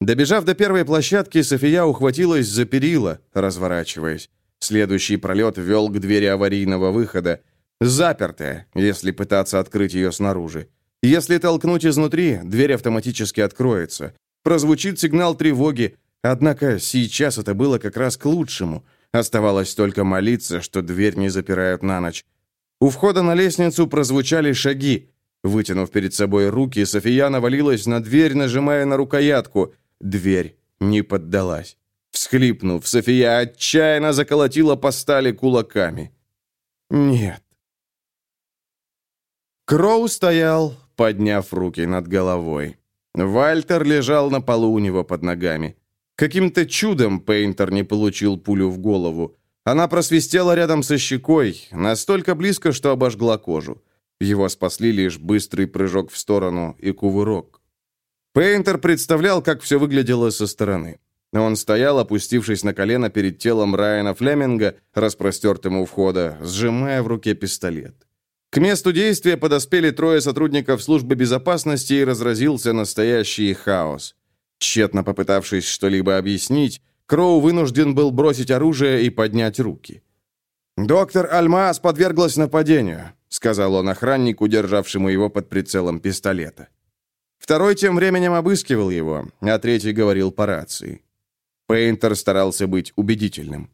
Добежав до первой площадки, София ухватилась за перила, разворачиваясь. Следующий пролет вел к двери аварийного выхода. Запертая, если пытаться открыть ее снаружи. Если толкнуть изнутри, дверь автоматически откроется. Прозвучит сигнал тревоги, однако сейчас это было как раз к лучшему. Оставалось только молиться, что дверь не запирают на ночь. У входа на лестницу прозвучали шаги. Вытянув перед собой руки, София навалилась на дверь, нажимая на рукоятку. Дверь не поддалась. Всхлипнув, София отчаянно заколотила по стали кулаками. «Нет». Кроу стоял, подняв руки над головой. Вальтер лежал на полу у него под ногами. Каким-то чудом Пейнтер не получил пулю в голову. Она просвистела рядом со щекой, настолько близко, что обожгла кожу. Его спасли лишь быстрый прыжок в сторону и кувырок. Пейнтер представлял, как все выглядело со стороны. Он стоял, опустившись на колено перед телом Райана Флеминга, распростертым у входа, сжимая в руке пистолет. К месту действия подоспели трое сотрудников службы безопасности и разразился настоящий хаос. Тщетно попытавшись что-либо объяснить, Кроу вынужден был бросить оружие и поднять руки. «Доктор Альмаас подверглась нападению», — сказал он охраннику, державшему его под прицелом пистолета. Второй тем временем обыскивал его, а третий говорил по рации. Пейнтер старался быть убедительным.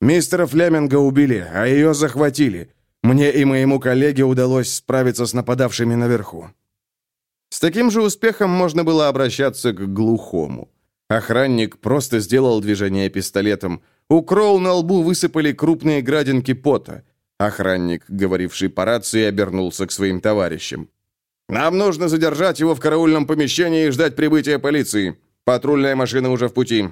«Мистера Флеминга убили, а ее захватили. Мне и моему коллеге удалось справиться с нападавшими наверху». С таким же успехом можно было обращаться к глухому. Охранник просто сделал движение пистолетом. У Кроу на лбу высыпали крупные градинки пота. Охранник, говоривший по рации, обернулся к своим товарищам. «Нам нужно задержать его в караульном помещении и ждать прибытия полиции. Патрульная машина уже в пути».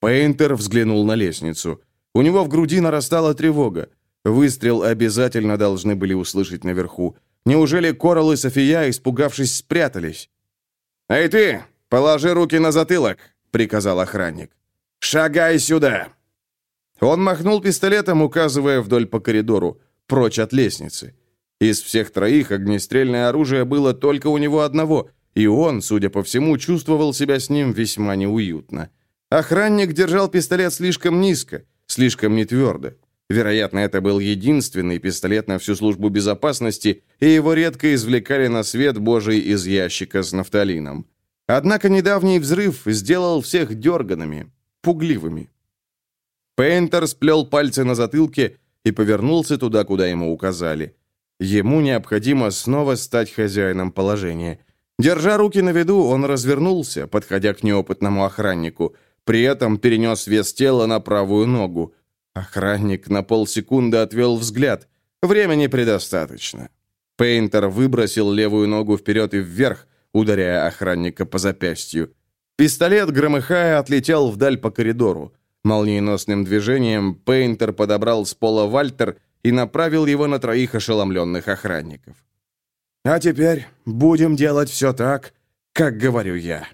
Пейнтер взглянул на лестницу. У него в груди нарастала тревога. Выстрел обязательно должны были услышать наверху. Неужели Корал и София, испугавшись, спрятались? «Эй ты, положи руки на затылок», — приказал охранник. «Шагай сюда!» Он махнул пистолетом, указывая вдоль по коридору, прочь от лестницы. Из всех троих огнестрельное оружие было только у него одного, и он, судя по всему, чувствовал себя с ним весьма неуютно. Охранник держал пистолет слишком низко, слишком нетвердо. Вероятно, это был единственный пистолет на всю службу безопасности, и его редко извлекали на свет Божий из ящика с нафталином. Однако недавний взрыв сделал всех дерганными, пугливыми. Пейнтер сплел пальцы на затылке и повернулся туда, куда ему указали. Ему необходимо снова стать хозяином положения. Держа руки на виду, он развернулся, подходя к неопытному охраннику. При этом перенес вес тела на правую ногу. Охранник на полсекунды отвел взгляд. Времени предостаточно. Пейнтер выбросил левую ногу вперед и вверх, ударяя охранника по запястью. Пистолет, громыхая, отлетел вдаль по коридору. Молниеносным движением Пейнтер подобрал с пола Вальтер и направил его на троих ошеломленных охранников. «А теперь будем делать все так, как говорю я».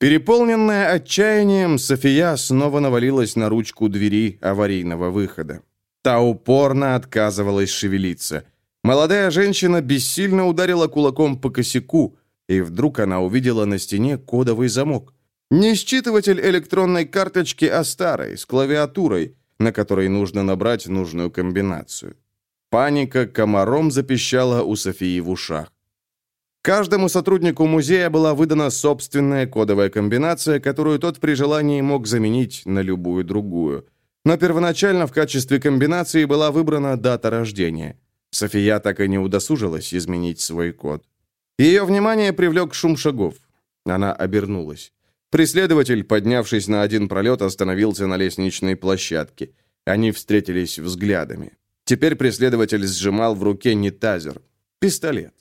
Переполненная отчаянием, София снова навалилась на ручку двери аварийного выхода. Та упорно отказывалась шевелиться. Молодая женщина бессильно ударила кулаком по косяку, и вдруг она увидела на стене кодовый замок. Не считыватель электронной карточки, а старый, с клавиатурой, на которой нужно набрать нужную комбинацию. Паника комаром запищала у Софии в ушах. Каждому сотруднику музея была выдана собственная кодовая комбинация, которую тот при желании мог заменить на любую другую. Но первоначально в качестве комбинации была выбрана дата рождения. София так и не удосужилась изменить свой код. Ее внимание привлек шум шагов. Она обернулась. Преследователь, поднявшись на один пролет, остановился на лестничной площадке. Они встретились взглядами. Теперь преследователь сжимал в руке не тазер, пистолет.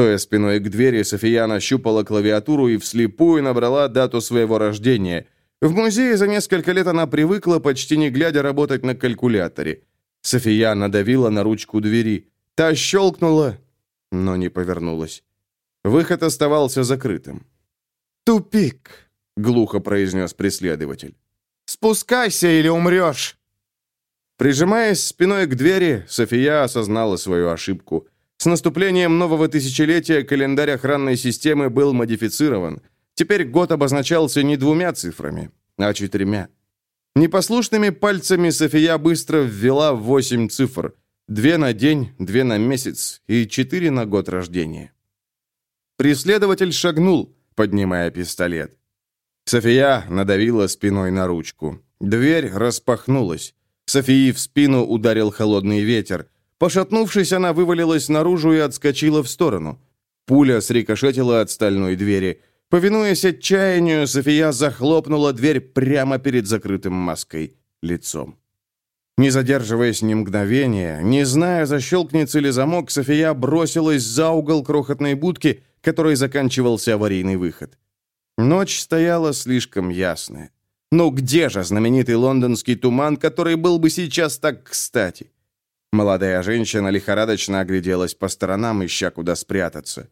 Стоя спиной к двери, София нащупала клавиатуру и вслепую набрала дату своего рождения. В музее за несколько лет она привыкла, почти не глядя, работать на калькуляторе. София надавила на ручку двери. Та щелкнула, но не повернулась. Выход оставался закрытым. «Тупик», — глухо произнес преследователь. «Спускайся или умрешь!» Прижимаясь спиной к двери, София осознала свою ошибку — с наступлением нового тысячелетия календарь охранной системы был модифицирован. Теперь год обозначался не двумя цифрами, а четырьмя. Непослушными пальцами София быстро ввела восемь цифр. Две на день, две на месяц и четыре на год рождения. Преследователь шагнул, поднимая пистолет. София надавила спиной на ручку. Дверь распахнулась. Софии в спину ударил холодный ветер. Пошатнувшись, она вывалилась наружу и отскочила в сторону. Пуля срикошетила от стальной двери. Повинуясь отчаянию, София захлопнула дверь прямо перед закрытым маской лицом. Не задерживаясь ни мгновения, не зная, защелкнется ли замок, София бросилась за угол крохотной будки, которой заканчивался аварийный выход. Ночь стояла слишком ясная. Ну где же знаменитый лондонский туман, который был бы сейчас так кстати? Молодая женщина лихорадочно огляделась по сторонам, ища куда спрятаться.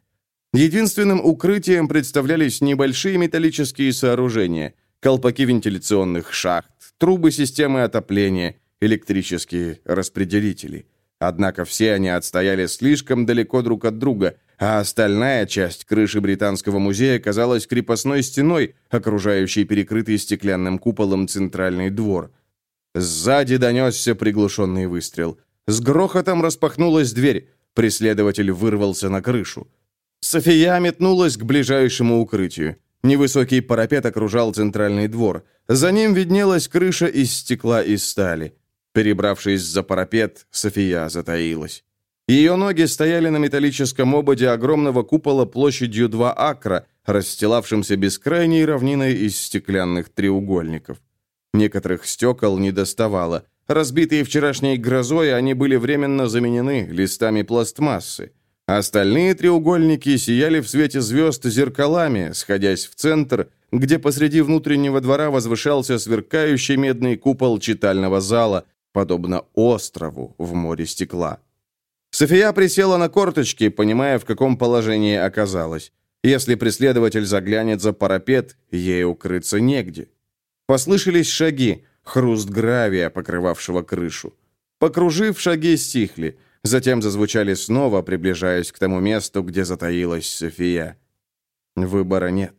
Единственным укрытием представлялись небольшие металлические сооружения, колпаки вентиляционных шахт, трубы системы отопления, электрические распределители. Однако все они отстояли слишком далеко друг от друга, а остальная часть крыши Британского музея казалась крепостной стеной, окружающей перекрытый стеклянным куполом центральный двор. Сзади донесся приглушенный выстрел. С грохотом распахнулась дверь. Преследователь вырвался на крышу. София метнулась к ближайшему укрытию. Невысокий парапет окружал центральный двор. За ним виднелась крыша из стекла и стали. Перебравшись за парапет, София затаилась. Ее ноги стояли на металлическом ободе огромного купола площадью 2 акра, расстилавшимся бескрайней равниной из стеклянных треугольников. Некоторых стекол не доставало. Разбитые вчерашней грозой, они были временно заменены листами пластмассы. Остальные треугольники сияли в свете звезд зеркалами, сходясь в центр, где посреди внутреннего двора возвышался сверкающий медный купол читального зала, подобно острову в море стекла. София присела на корточки, понимая, в каком положении оказалась. Если преследователь заглянет за парапет, ей укрыться негде. Послышались шаги, хруст гравия, покрывавшего крышу. Покружив, шаги стихли. Затем зазвучали снова, приближаясь к тому месту, где затаилась София. Выбора нет.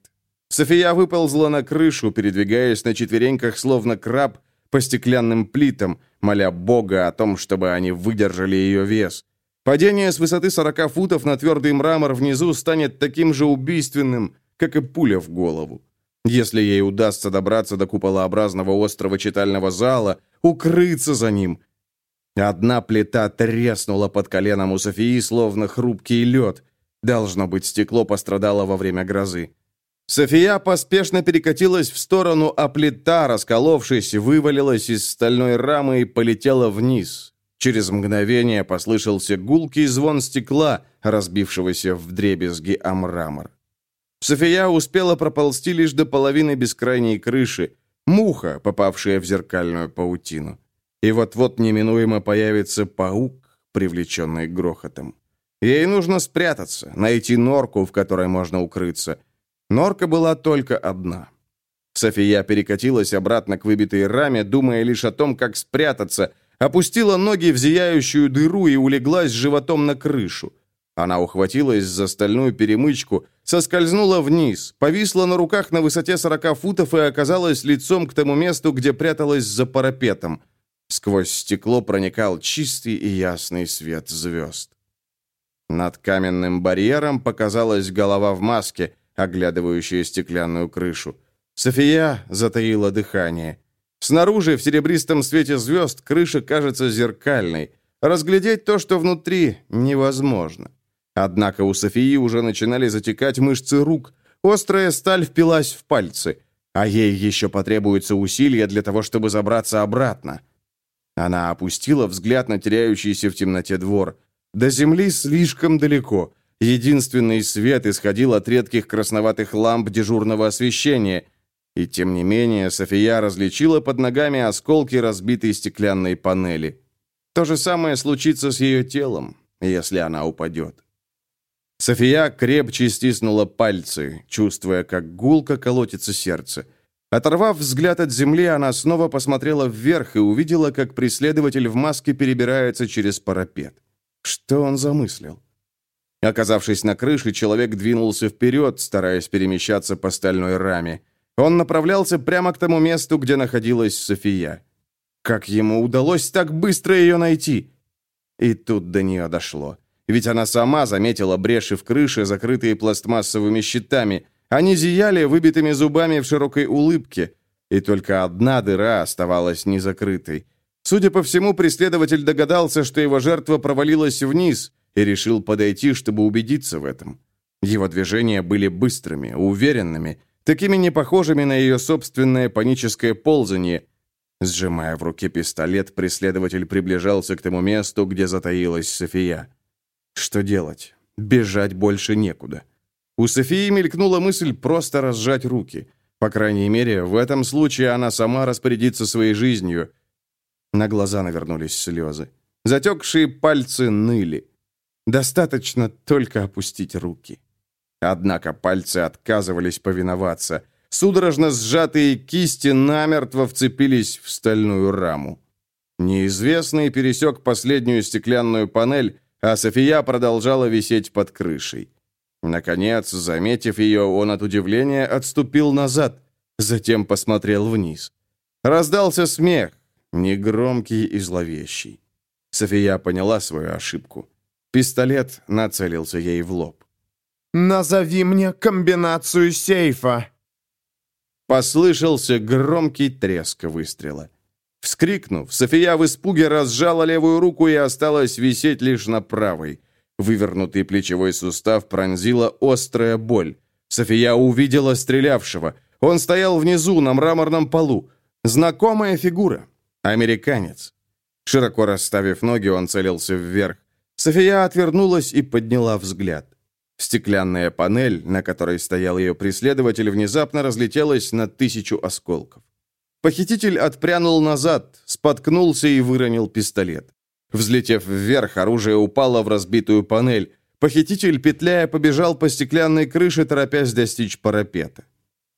София выползла на крышу, передвигаясь на четвереньках, словно краб, по стеклянным плитам, моля Бога о том, чтобы они выдержали ее вес. Падение с высоты 40 футов на твердый мрамор внизу станет таким же убийственным, как и пуля в голову. Если ей удастся добраться до куполообразного острова читального зала, укрыться за ним, Одна плита треснула под коленом у Софии, словно хрупкий лед. Должно быть, стекло пострадало во время грозы. София поспешно перекатилась в сторону, а плита, расколовшись, вывалилась из стальной рамы и полетела вниз. Через мгновение послышался гулкий звон стекла, разбившегося в дребезги о мрамор. София успела проползти лишь до половины бескрайней крыши, муха, попавшая в зеркальную паутину. И вот-вот неминуемо появится паук, привлеченный грохотом. Ей нужно спрятаться, найти норку, в которой можно укрыться. Норка была только одна. София перекатилась обратно к выбитой раме, думая лишь о том, как спрятаться, опустила ноги в зияющую дыру и улеглась животом на крышу. Она ухватилась за стальную перемычку, соскользнула вниз, повисла на руках на высоте 40 футов и оказалась лицом к тому месту, где пряталась за парапетом. Сквозь стекло проникал чистый и ясный свет звезд. Над каменным барьером показалась голова в маске, оглядывающая стеклянную крышу. София затаила дыхание. Снаружи, в серебристом свете звезд, крыша кажется зеркальной. Разглядеть то, что внутри, невозможно. Однако у Софии уже начинали затекать мышцы рук. Острая сталь впилась в пальцы. А ей еще потребуется усилия для того, чтобы забраться обратно. Она опустила взгляд на теряющийся в темноте двор. До земли слишком далеко. Единственный свет исходил от редких красноватых ламп дежурного освещения. И тем не менее София различила под ногами осколки разбитой стеклянной панели. То же самое случится с ее телом, если она упадет. София крепче стиснула пальцы, чувствуя, как гулко колотится сердце. Оторвав взгляд от земли, она снова посмотрела вверх и увидела, как преследователь в маске перебирается через парапет. Что он замыслил? Оказавшись на крыше, человек двинулся вперед, стараясь перемещаться по стальной раме. Он направлялся прямо к тому месту, где находилась София. Как ему удалось так быстро ее найти? И тут до нее дошло. Ведь она сама заметила бреши в крыше, закрытые пластмассовыми щитами – они зияли выбитыми зубами в широкой улыбке, и только одна дыра оставалась незакрытой. Судя по всему, преследователь догадался, что его жертва провалилась вниз, и решил подойти, чтобы убедиться в этом. Его движения были быстрыми, уверенными, такими непохожими на ее собственное паническое ползание. Сжимая в руке пистолет, преследователь приближался к тому месту, где затаилась София. Что делать? Бежать больше некуда. У Софии мелькнула мысль просто разжать руки. По крайней мере, в этом случае она сама распорядится своей жизнью. На глаза навернулись слезы. Затекшие пальцы ныли. Достаточно только опустить руки. Однако пальцы отказывались повиноваться. Судорожно сжатые кисти намертво вцепились в стальную раму. Неизвестный пересек последнюю стеклянную панель, а София продолжала висеть под крышей. Наконец, заметив ее, он от удивления отступил назад, затем посмотрел вниз. Раздался смех, негромкий и зловещий. София поняла свою ошибку. Пистолет нацелился ей в лоб. «Назови мне комбинацию сейфа!» Послышался громкий треск выстрела. Вскрикнув, София в испуге разжала левую руку и осталась висеть лишь на правой. Вывернутый плечевой сустав пронзила острая боль. София увидела стрелявшего. Он стоял внизу, на мраморном полу. Знакомая фигура. Американец. Широко расставив ноги, он целился вверх. София отвернулась и подняла взгляд. Стеклянная панель, на которой стоял ее преследователь, внезапно разлетелась на тысячу осколков. Похититель отпрянул назад, споткнулся и выронил пистолет. Взлетев вверх, оружие упало в разбитую панель. Похититель, петляя, побежал по стеклянной крыше, торопясь достичь парапета.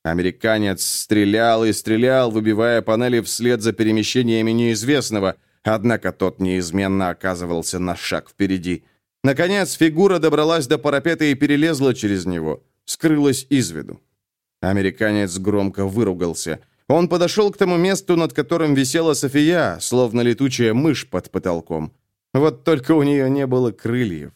Американец стрелял и стрелял, выбивая панели вслед за перемещениями неизвестного, однако тот неизменно оказывался на шаг впереди. Наконец, фигура добралась до парапета и перелезла через него, скрылась из виду. Американец громко выругался. Он подошел к тому месту, над которым висела София, словно летучая мышь под потолком. Вот только у нее не было крыльев.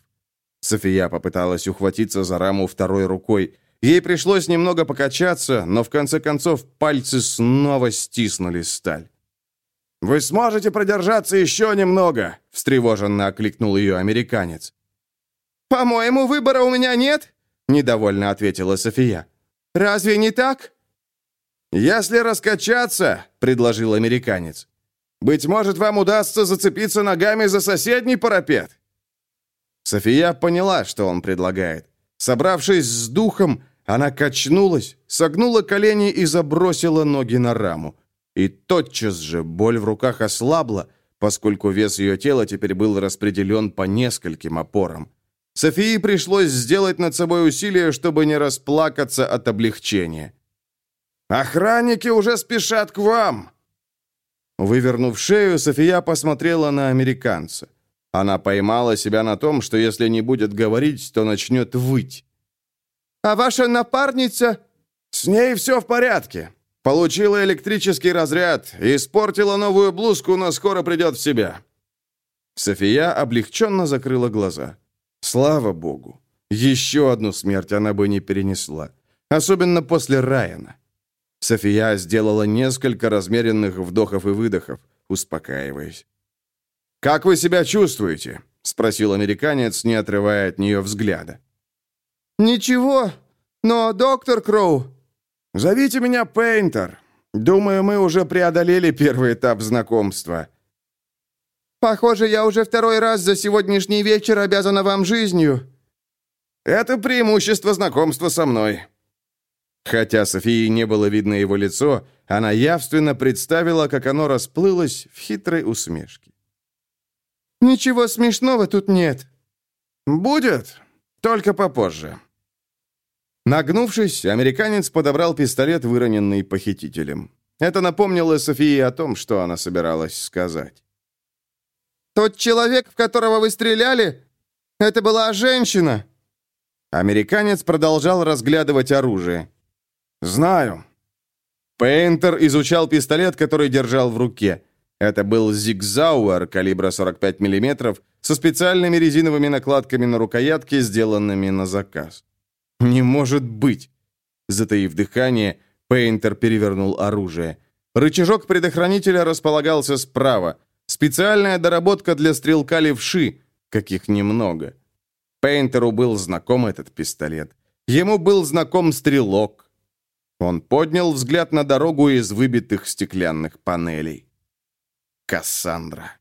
София попыталась ухватиться за раму второй рукой. Ей пришлось немного покачаться, но в конце концов пальцы снова стиснули сталь. «Вы сможете продержаться еще немного?» — встревоженно окликнул ее американец. «По-моему, выбора у меня нет», — недовольно ответила София. «Разве не так?» «Если раскачаться», — предложил американец, «быть может, вам удастся зацепиться ногами за соседний парапет». София поняла, что он предлагает. Собравшись с духом, она качнулась, согнула колени и забросила ноги на раму. И тотчас же боль в руках ослабла, поскольку вес ее тела теперь был распределен по нескольким опорам. Софии пришлось сделать над собой усилие, чтобы не расплакаться от облегчения. «Охранники уже спешат к вам!» Вывернув шею, София посмотрела на американца. Она поймала себя на том, что если не будет говорить, то начнет выть. «А ваша напарница?» «С ней все в порядке. Получила электрический разряд, испортила новую блузку, но скоро придет в себя». София облегченно закрыла глаза. Слава богу. Еще одну смерть она бы не перенесла. Особенно после Райана. София сделала несколько размеренных вдохов и выдохов, успокаиваясь. «Как вы себя чувствуете?» — спросил американец, не отрывая от нее взгляда. «Ничего, но доктор Кроу...» «Зовите меня Пейнтер. Думаю, мы уже преодолели первый этап знакомства». «Похоже, я уже второй раз за сегодняшний вечер обязана вам жизнью». «Это преимущество знакомства со мной». Хотя Софии не было видно его лицо, она явственно представила, как оно расплылось в хитрой усмешке. «Ничего смешного тут нет». «Будет, только попозже». Нагнувшись, американец подобрал пистолет, выроненный похитителем. Это напомнило Софии о том, что она собиралась сказать. «Тот человек, в которого вы стреляли, это была женщина!» Американец продолжал разглядывать оружие. «Знаю». Пейнтер изучал пистолет, который держал в руке. Это был Зигзауэр калибра 45 мм со специальными резиновыми накладками на рукоятке, сделанными на заказ. «Не может быть!» Затаив дыхание, Пейнтер перевернул оружие. Рычажок предохранителя располагался справа. Специальная доработка для стрелка левши, каких немного. Пейнтеру был знаком этот пистолет. Ему был знаком стрелок. Он поднял взгляд на дорогу из выбитых стеклянных панелей. Кассандра.